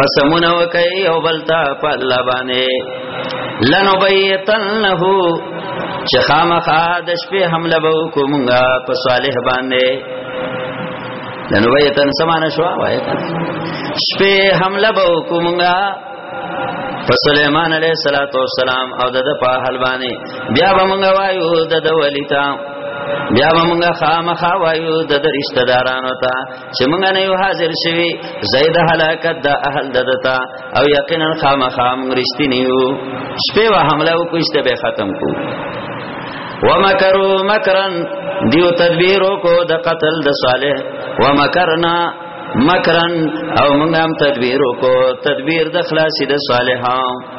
قسمونه وکي او بلتا په الله باندې لنبیتنه چې خامخا د شپې حمله به کومګه په صالح باندې لنبیتن سمانه شو وای شپې حمله به کومګه په سليمان عليه صلوات و سلام او د په حال باندې بیا به مونږ وایو د ولیتا بیا به مونږ خامخا وایو د رشتہ دارانو ته چې موږ نه یو حاضر شوی زید هلاکت د اهل ددتا او یقینا خامخا موږ رښتینی یو شپه و حمله وکړسته به ختم کو ومکروا مکرا دیو تدبیر کو د قتل د صالح ومکرنا مکرن او موږ هم تدبیر کو تدبیر د خلاصې د صالحان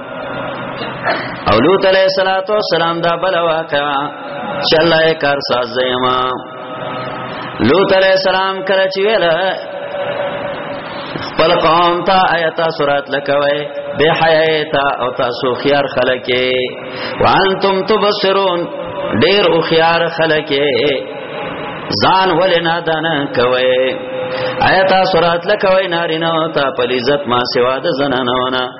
او لوط علیہ الصلوۃ والسلام دا بل واقع چې الله یې کار ساز زما لوط علیہ السلام کله چې ویل خپل قوم ته آیات سورات لکوي به حیات او تاسو خيار خلکه وانتم تبصرون ډیر او خيار خلکه ځان ولې نه دانه کوي آیات سورات لکوي نارینه او ته پلیزت ما سوا د زنانه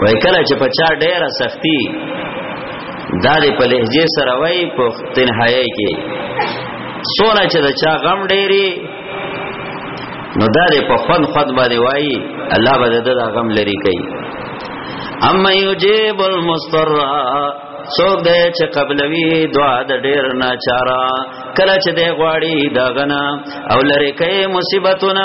وای کله چې په چا ډیره سختی دا دې په لهجه سره وای په تنهایی کې سونه چې د چا غم ډیری نو دا دې په خوند خود باندې وای الله به دې دا غم لري کوي اما یجیب المستر څوک دی چې قبلوي دعا د ډیر نه چارا کله چې دی غواړي دا غنا او لری کوي مصیبتونه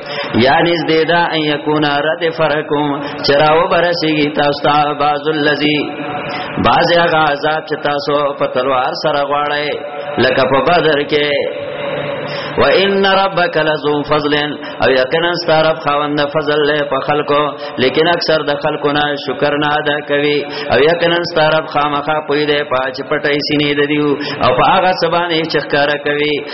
یا نزدې دا ان یکون رد فرکم چراو برسیږي تاسو ته باز الذی باز هغه عذاب چې تاسو په تلوار سره غواړئ لکه په بدر کې و ان ربک لذو فضل او یقینا ستارب خوند فضل له په خلکو لیکن اکثر د خلکو نه شکر نه ادا کوي او یقینا ستارب خامخا پوی دی پاج پټای سینې د دیو او په هغه سبانه چخکارا کوي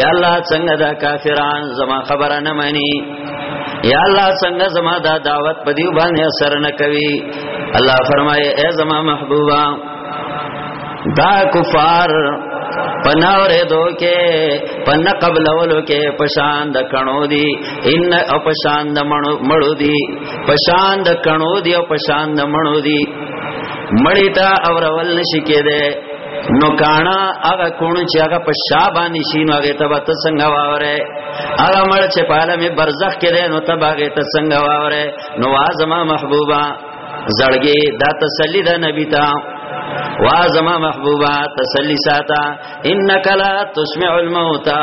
یا الله څنګه دا کافران زما خبره نه مانی یا الله څنګه زما دا دعوت په دیو باندې اثر نه کوي الله فرمایي اے زما محبوبا دا کفار پناور دو کې پن قبل اولو کې پشان د کڼو دی ان او پشان د مړو دی پشان د کڼو دی او پشان د مړو دی مړی تا اور اول نشی کې ده نو کانا هغه کونو چې هغه په شابانی شینو هغه ته به څنګه واوره هغه مړ چې په عالم برزخ کې ده نو ته هغه ته څنګه واوره نو وازما محبوبا زړګي دا تسلی ده نبی ته وازما محبوبا تسلی ساته انک لا تسمع الموتى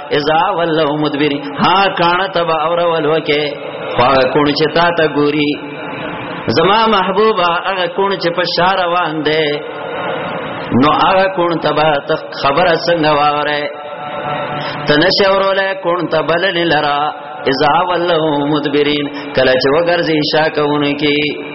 اذا ولو مدبری ها کانه تبا اور ولو کې خو کون چې تا ته ګوري زما محبوبا هغه کون چې په شار روان دی نو هغه کون تبا ته خبره څنګه واره تنشه وروله کون تبل لرا اذا ولو مدبرین کله چې وګرځي شاکونه کې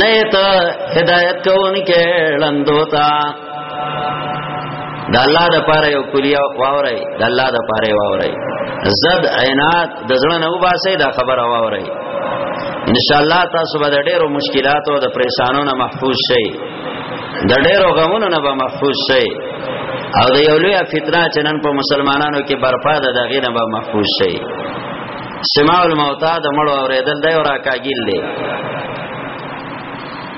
نه ته هدایت کوونکې لندوتا د الله د پاره یو کلیه واوري د الله د پاره واوري زد عینات د زړه نه وباسي دا خبره واوري ان شاء الله تاسو به ډېرو مشکلاتو د پریشانو نه محفوظ شئ د ډېرو غمونو نه به محفوظ شئ او د یو لوی فتنه چې نن په مسلمانانو کې برپا ده دغه نه به محفوظ شئ سماع الموتى د مړو اوریدل دی او راکاګیل دی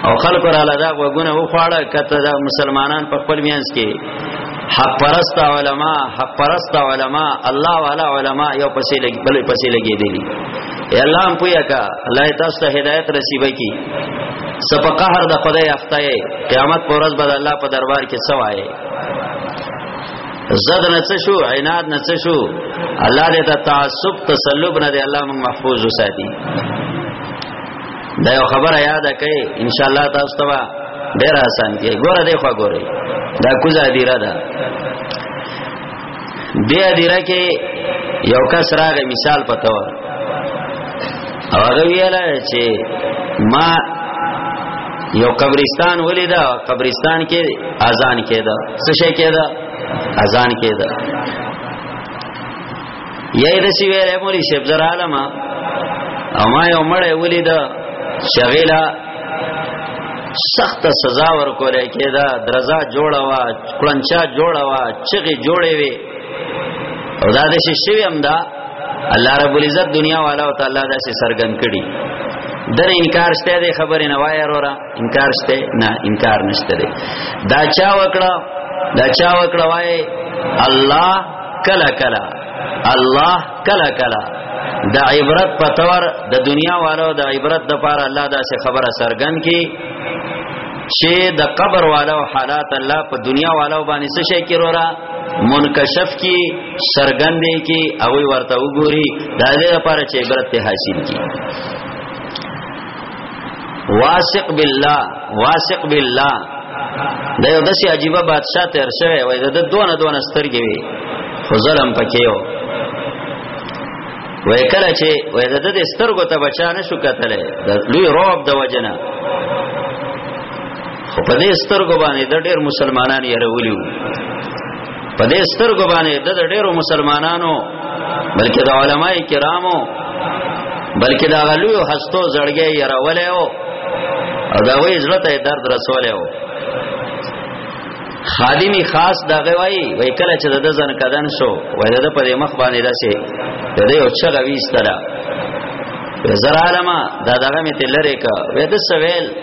او خلق را لدا وګونه و خواړه کته د مسلمانان په خپل میانس کې حق پرست علما حق پرست علما الله والا علما یو پسې لګي بل پسې لګي دي ای الله هم پویا کا الله تاسو ته هدایت نصیب کی سپقهر د خدای اخته قیامت پر ورځ به الله په دربار کې سوای زد نه څه شو عناد نه څه شو الله دې ته تعصب تسلب نه دې الله موږ محفوظ وساتي دا یو خبره یاد کړئ ان شاء الله تاسو ته ډیر آسان دی ګوره دی خو ګوره دا کوزه دی را ده دی دی را کې یو کس راغی مثال پته و او هغه ویل چې ما یو قبرستان ولیدا قبرستان کې اذان کېدا څه شي کېدا اذان کېدا یی د سی ویلې مولوی شیخ زر عالم او ما یو مړ ولیدا شغیلا سخت سزا ورکول کېدا درزا جوړا وا کلنچا جوړا وا چغي جوړې وي او دا د شي شوی هم دا الله رب العزت دنیا والا او تعالی دا سي سرګن کړي در انکار شته دی خبرې نه وای وروره انکار شته نه انکار نشته دی دا چا وکړه دا چا وکړه وای الله کلا کلا الله کلا کلا د عبرت په تور د دنیا والو د عبرت د پاره الله دا سه خبره سرګن کی چې د قبر والو حالات الله په دنیا والو باندې څه شي کې رورا منکشف کی سرګندې کی او ورته وګوري دا دې لپاره چې عبرت ته حاصل کی واثق بالله واثق بالله دا یو داسې عجیب بادشاہ تیر شوی وای دا دونه دونه سترګې وي خو ظلم پکې یو وای کله چې وای د دې سترګو ته بچا نه شو کتلې د لوی روب د وجنه خو په دې سترګو باندې د ډېر مسلمانان یې راولیو په دې سترګو باندې د ډېرو مسلمانانو بلکې د علماي کرامو بلکې دا غلو هستو زړګي یې راولې او دا وې زړه ته درد رسولې او خادمی خاص دا غوي وای کله چې د ځن کدن شو وای د په مخ باندې داسې د دې او چغوي ستړه زرالما دا دغه می تلری کا وې د سویل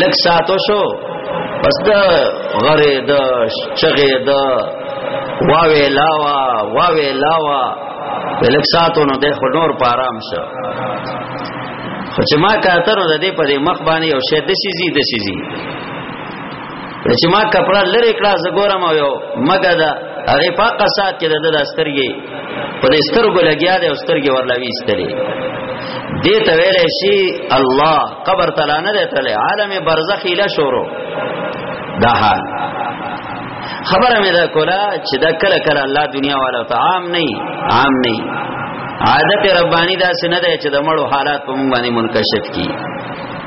لک ساتو شو پس د غره د چغه د واوی لاوا واوی لاوا لک ساتو نو د خنور په آرام شو خو چې ما کاترو د دې په مخ باندې او شه د سيزي د سيزي چې ما کپڑا لری کړه زګورم یو مګه دا هغه په قصات کې د دسترګي په دې سترګو لګیا دی او سترګي ورلوي ستري دې ته ویل شي الله قبر تعالی نه دی تل عالم برزخ اله شورو دا حال خبره مې دا کوله چې دا کله کله الله دنیا والا ته عام نه عام نه عادت ربانی دا سنده چې د مړو حالات په مونږ باندې منکشف کی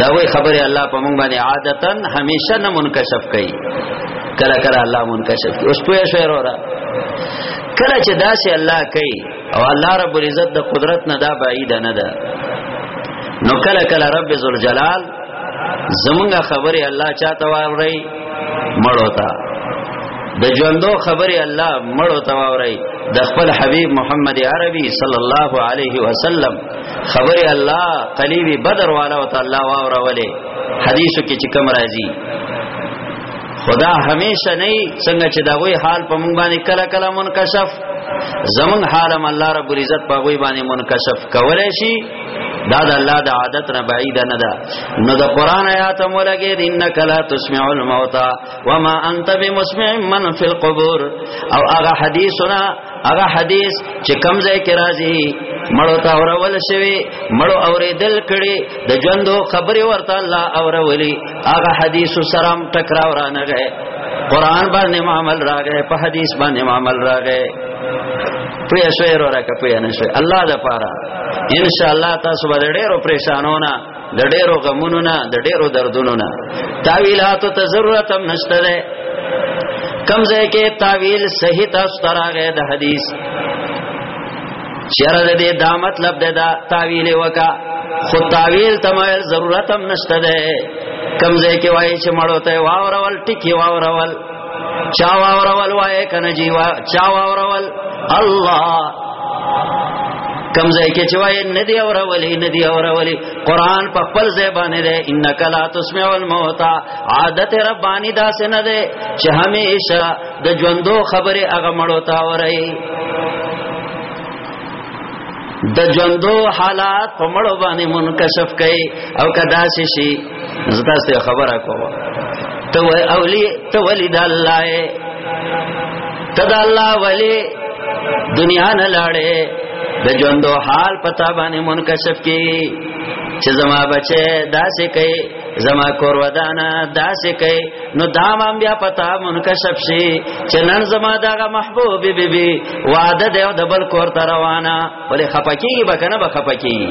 دا وی خبره الله په مونږ باندې عادتا همیشه نه منکشف کوي کله کله الله منکشف کوي اوس پوهه شوی وروره کله چې داسې الله کوي او الله رب العزت د قدرت نه دا بعید نه ده نو کله کله رب ذل جلال زمونږه خبره الله چاته وایي مړو ته د ژوندو خبره الله مړو ته وایي د خپل حبيب محمد عربي صلی الله علیه وسلم خبر الله قلیبی بدر والا او تعالی واورا ولی حدیثو کې چې کوم راځي خدا همیشه نه څنګه چې دا وی حال په مونږ باندې کله کله منکشف زمون حالم الله رب العزت په وی باندې منکشف کولای شي دا د الله د عادت نه بعید نه ده نو د قران آیات مولګي انک لا تسمع الموتى وما انت بمسمع من في القبور او هغه حدیثنا هغه حدیث چې کمزه کې راځي مړو ته اورول شوی مړو اوریدل کړي د ژوندو خبري ورته الله اورولي هغه حدیث سرام ټکراو را نه غه قران باندې معامل راغې په حدیث باندې معامل راغې پوی شوی رو را کپوی نشوی الله دا پارا انشاءاللہ تاسو به ډېرو پریشانونه د ډېرو غمونو نه د ډېرو دردونو نه تاویلات ته ضرورت هم نشته ده کم ځای کې تاویل صحیح تاسو تراغه د حدیث چیرې د دې دا مطلب ده دا تاویل وکا خو تاویل تمایل ضرورت هم نشته ده کم ځای کې وایي چې مړو ته واورول ټکی واورول چا واورول وای کنه جیوا چا واورول الله کم ځای کې چې وای ندی اورولې ندی اورولې قران په خپل ځای باندې ده انک لا تسمع الموت عادت ربانی دا سن ده چې همیشه د ژوندو خبره هغه مړو تا اوري د ژوندو حالات په مړو باندې منکشف کړي او کدا شي زتا سه خبره کوم ته اولی ته ولی د الله ته د الله ولی دنیا نه لاړې د ژوندو حال پتا باندې منکشف کی چې زما بچي داسې کوي زما کور ودانا داسې کوي نو دا مام بیا پتا منکشف شي چې نن زما دغه محبوب بی بی, بی وعده دی د بل کور ته روانه ولې خپکیږي بکنه بخپکیږي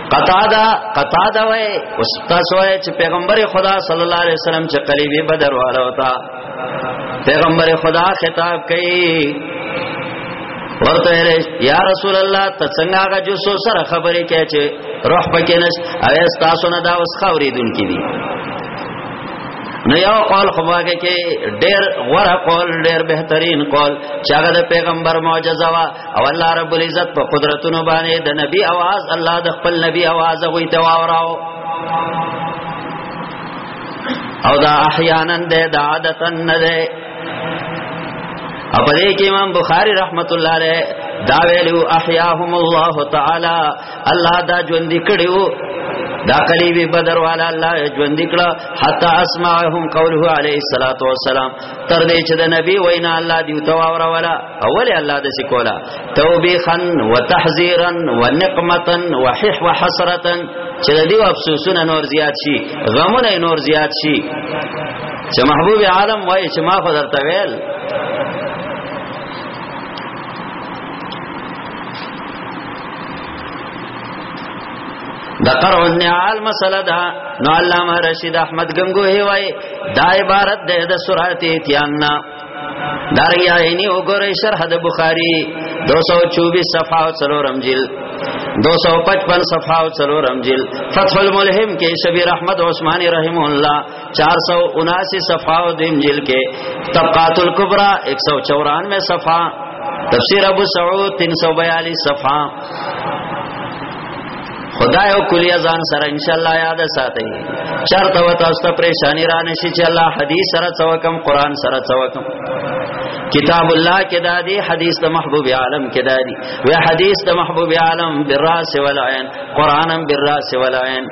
قطاده قطاده وای استاد وای چې پیغمبر خدا صلی الله علیه وسلم چې قریبي بدر والا وتا پیغمبر خدا خطاب کوي ورته یا رسول الله ته څنګه هغه جو سو سره خبرې کوي چې روح پکې نش اویا تاسو نه دا اوس خورې دن کې دي نو یو قول خواږه کې ډېر غوړه قول ډېر بهترین قول چې هغه د پیغمبر معجزه وا او الله رب العزت په قدرتونو باندې د نبی आवाज الله د خپل نبی आवाज غوي ته واوراو او دا احیانا ده دا عادتا نه ده اپا دې کې امام بخاری رحمت الله علیه دا ویلو احیاهم الله تعالی الله دا ژوند کړیو دا قریبی بدر والا الله ژوند کړه حتا اسمعهم قوله علیه الصلاۃ والسلام تر دې چې د نبی وینا الله دی تو اور ولا اول الله د سکولا توبیخا وتحذیرا ونقمتا وحح وحسرتا چې د دې افسوسونه نور زیات شي غمونه نور زیات شي چې محبوب عالم وای چې ما خو درته ویل د قرع النعال مسله ده نو علامه رشید احمد غنگو هی وای دا عبارت ده د سورات اتیاننا داریا عینی وګورئ شرح د بخاری 224 صفحه او څلورم جلد 255 صفحه او څلورم جلد فتح الملهم کې شبیر احمد عثماني رحم الله 479 صفحه او د انجیل کې طبقات الکبرى 194 صفحه تفسیر ابو سعود 342 صفحه خدای او کلی ازان سره ان شاء الله یاد ساتي چرته و تاسو ته پریشانی را نشي چې الله حدیث سره څوکم قران سره څوکم کتاب الله کې دادی حدیث د محبوب عالم کې دادی و حدیث د محبوب عالم بالراس والعين قرانم بالراس والعين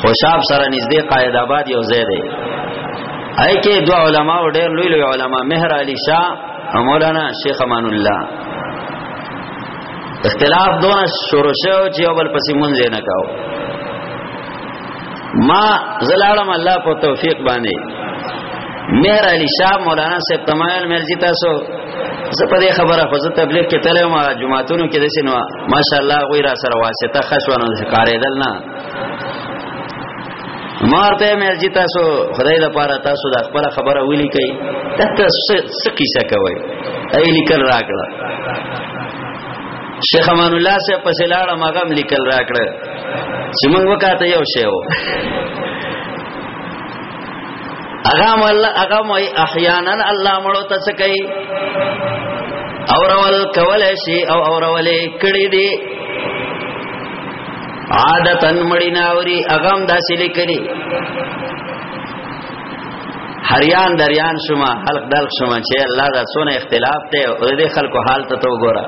خوشاب سره نږدې قائد آباد یو ځای دی اې کې دوه علما او ډېر لوی لوی علما مهر علي شاه او مولانا شیخ امان الله اختلاف دونه شروع شو چې یو بل پسې مونږ نه کاو ما زلالم الله په توفیق باندې مهر علي شاه مولانا صاحب تمایل مرزي تاسو زه په دې خبره خو زه تبلیغ کې تلم جمعهتونو کې دسینو ماشاءالله غوی را سره واسطه خشونه کارېدل نه مارته مې چې تاسو خدای د پاره تاسو د خپل خبره ویلي کوي تاسو څه کیسه کوي ای لیکل راکړه شیخ امان الله سے پسې لاړه مغم لیکل راکړه چې موږ وکاته یو شی و اغام الله اغام احیانا الله مړو ته څه کوي اورول کول شي او اورولې کړي دي عادتن مړی ناوري اغم داسې لیکلي هریان دریان شما حلق دلق شما چې الله دا سونه اختلاف ته او دې خلکو حال ته تو ګورا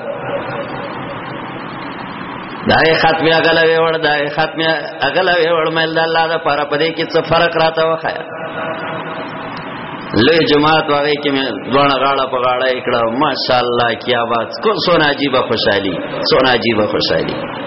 دا یې ختمه اغلا وی وړ دا یې ختمه اغلا وی وړ مل د الله دا پر پدې کې څه فرق راته وخایا لوی جماعت واغې کې مې دوه غاړه په غاړه کړه ماشاءالله کیا بات کو سونه عجیب خوشحالي سونه عجیب خوشحالي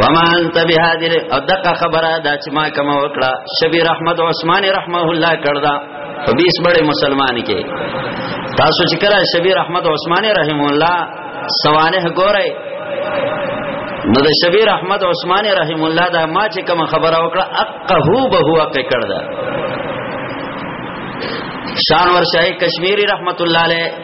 وما انت بهادر او دغه خبره دا چې ما کوم وکړه شبیر احمد عثماني رحمه الله کړدا په 20 بڑے مسلمان کې تاسو چې کړه شبیر احمد عثماني رحم الله سوانه ګورئ نو د شبیر احمد عثماني رحم الله دا ما چې کوم خبره وکړه اقه به هو کې کړدا شانور شاهي کشمیری رحمت الله علیه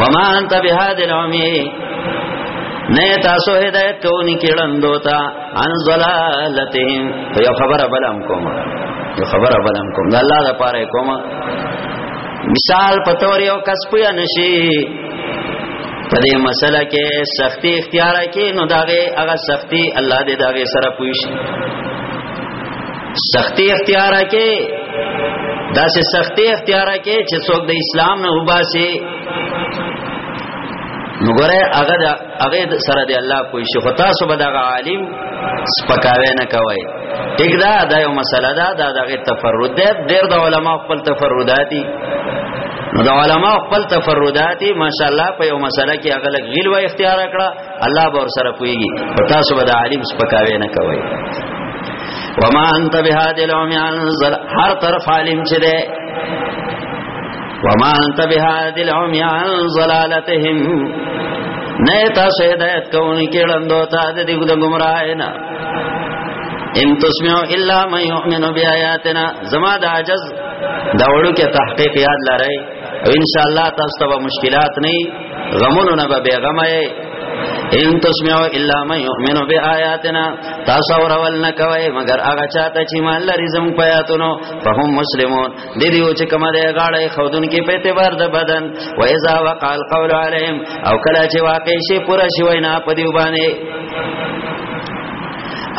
وما انت بهاد العمي نه تاسو هدایت کوونی کړندو تا ان زلالتهم یو خبره بلم کوم یو خبره بلم کوم د الله د پاره کوم مثال پتور یو کس پیا نشي په دې مسله کې سختی اختیار کې نو داغه هغه سختی الله دې داغه سره پوښي سختی اختیار کې دا سه سختی اختیار کې چې څوک د اسلام نه وباسي نګوره هغه هغه سره دی الله کوئی شي خو تاسو به دا عالم سپکاوی نه کوي ټیک دا دا یو مسله ده دا دغه تفرد ده ډېر د علما خپل تفرداتي نو د علما خپل تفرداتي ماشاءالله په یو مسله کې هغه غیل و اختیار کړه الله به سره کويږي او تاسو به د عالم سپکاوي نه کوي وما انت بهاد العمي عن زل هر طرف عالم چي ده وما انت بهاد العمي عن ضلالتهم نه تاسو هدایت کوونی کې لندو ته د دې د گمراه نه ان تسمعو الا من يؤمن بیااتنا زما د عجز دا وړو کې تحقیق یاد لرئ او ان شاء الله تاسو ته مشکلات نه غمونو نه به بیغمه ان تسمعوا الا من يؤمن بآياتنا تاسو ورول نه کوي مگر هغه چاته چې مان لري زم پیاتونو فهم مسلمون د دې او چې کومه ده غاړه خودن کې په اعتبار د بدن و اذا وقع القول عليهم او کله چې واقع شي پورا شي وینا په دی باندې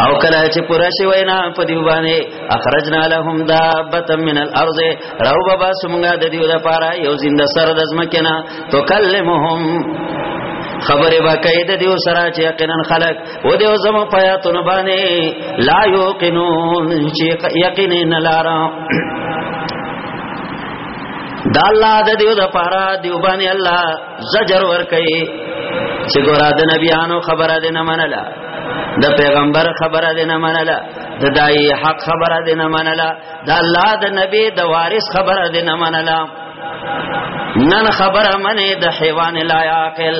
او کله چې پورا شي وینا په دی باندې اخرجنا لهم دابه من الارض راو بابا سمنګا د دیو د پاره یو زنده سر د زمکنا تو کلمهم خبره با کوي د دیو سره چې یقینا خلق و دیو زم پیاتون باندې لا یوقنون چې یقینا لارا دا الله د دیو د پاره دیو باندې الله زجر ور کوي چې ګورا د نبیانو خبره دې نه منله د پیغمبر خبره دې نه منله د دای حق خبره دې نه منله دا الله د نبی د وارث خبره دې نه منله نن خبره منه د حیوان لا عاقل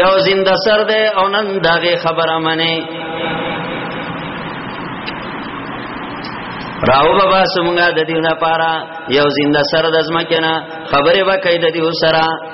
یو زنده سر دې او نن دغه خبره منه راو بابا سمګه د دې لپاره یو زنده سر د زمکه نه خبره وکړه د دې سره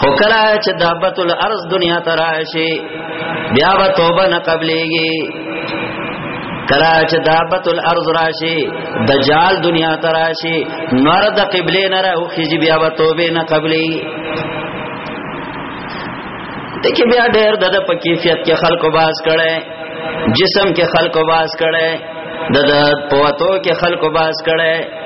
خو کله چې دابت الارض دنیا ته راشي بیا به توبه نه قبليږي کلا چې دابت الارض راشي دجال دنیا ته راشي نور د قبله نه راو خيږي بیا به توبه نه قبلي دکې بیا ډېر د په کیفیت کې خلکو باز کړي جسم کې خلکو باز کړي د پوتو کې خلکو باز کړي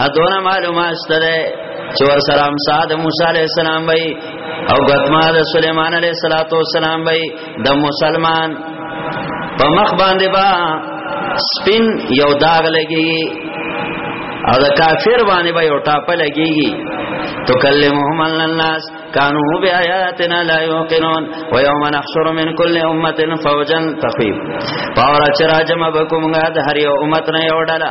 هدونه معلومه استله چې ور سره هم ساده موسی عليه السلام وای او غتما د سليمان عليه السلام وای د مسلمان په مخ باندې با سپین یو داغ لګي او د کافر باندې به یو ټاپه لګيږي تو کلمهم الناس كانوا بآياتنا لا يوقنون ويوم نحشر من كل امه فوجا تخيب پاور چر جمع بكم غد هر یو امت نه یو ډله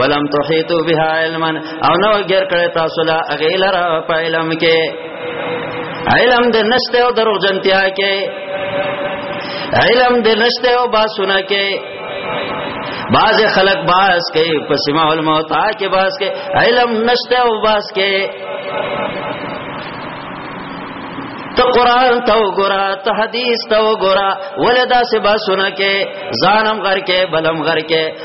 ولم تحیتو بها علما او نو غیر کړه تاسو لا غیلر په علم کې علم د نشته او دروغ جنتیا کې علم د نشته او باسونه کې باز خلق باز کې پسما علماء تا کې باز کې علم نشته او باز کې ته قران ته وګورا ته حدیث ته وګورا ولدا سبا سن کې ځانم غر کې بلم غر کې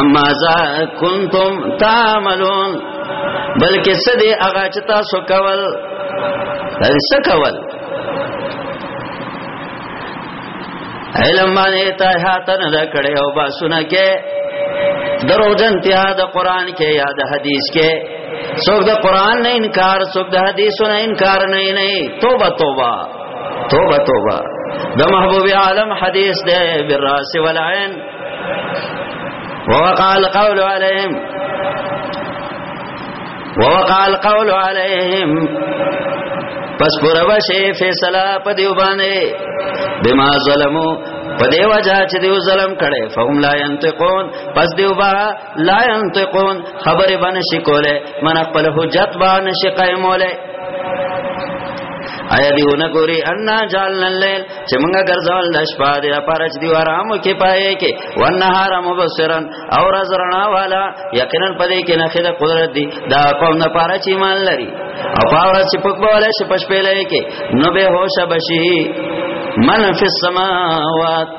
اما ذا کنتم تعملون بلکې څه دې هغه چې تاسو کول څه کول علم باندې ته هاتن دا کړه او با سنا کې درو جنتیا د قران کې یا د حدیث کې څوک د قران نه انکار څوک د حدیثو نه انکار نه نه توبه توبه توبه توبه د محبوب عالم حدیث ده بالراس والعين ووقع القول عليهم ووقع القول عليهم پس پورا وشه فیصله په دیو باندې بما ظلمو په دیو جا چې دیو ظلم کړي فهم لا ينتقون پس دیو با لا ينطقون خبر باندې شکوله من خپل حجت باندې شقایموله آیا دیونه ګوري ان جعلنا الليل چې موږ ګرځول د شپه د لپاره چې دی آرام کې پائے کې ونهار مبصرا او رزرنا والا یقینا پدې کې نه خله قدرت دی دا قوم نه پاره چې مان لري او پاور چې پکواله شپه شپې لای کې نو به هوش بشي من فی السماوات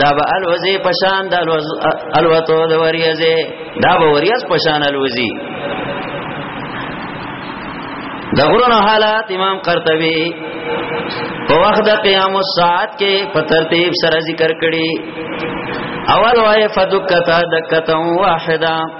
دا به الوزی پشان د الوتو د وریزه دا به وریز پشان الوزی د غرونو حالات امام قرطبي په وخت د قیام الساعت کې په ترتیب سره ذکر کړي اول وای فدکتا دکتا واحده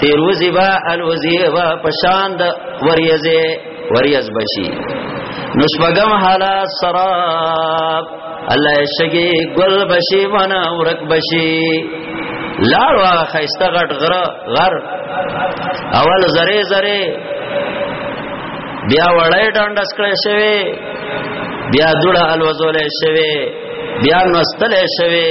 تیروزی با الوزی با پشان د وریزه وریز بچی نشبغم حالا سراب الله شګي ګل بشي وانا ورک بشي لاړ وا خيسته غټ غر غر اول زره زره بیا وړای ډانډس کړی شوی بیا دوړه الوزول شوی بیا نوستل شوی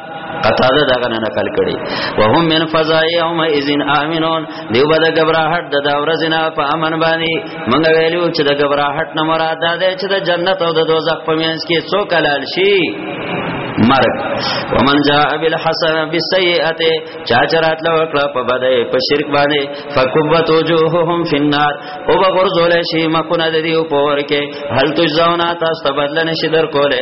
قطاده دا غنه نقل کړي وهم من فزای یوم اذن امنون دیو بد غبرهټ د دا ورځ نه په امن باندې مونږ ویلو چې د غبرهټ نه مراد ده چې د جنت او د دوزخ په منځ کې څوک لال شي مرګ ومن جاء بالحسن بالسيئه چا چرات لو کړه په بدای په شرک باندې فكبت وجوههم في النار او بغرزول شي مخونه د دې پور کې هل تجزاونا تاسو بدل نشي در کوله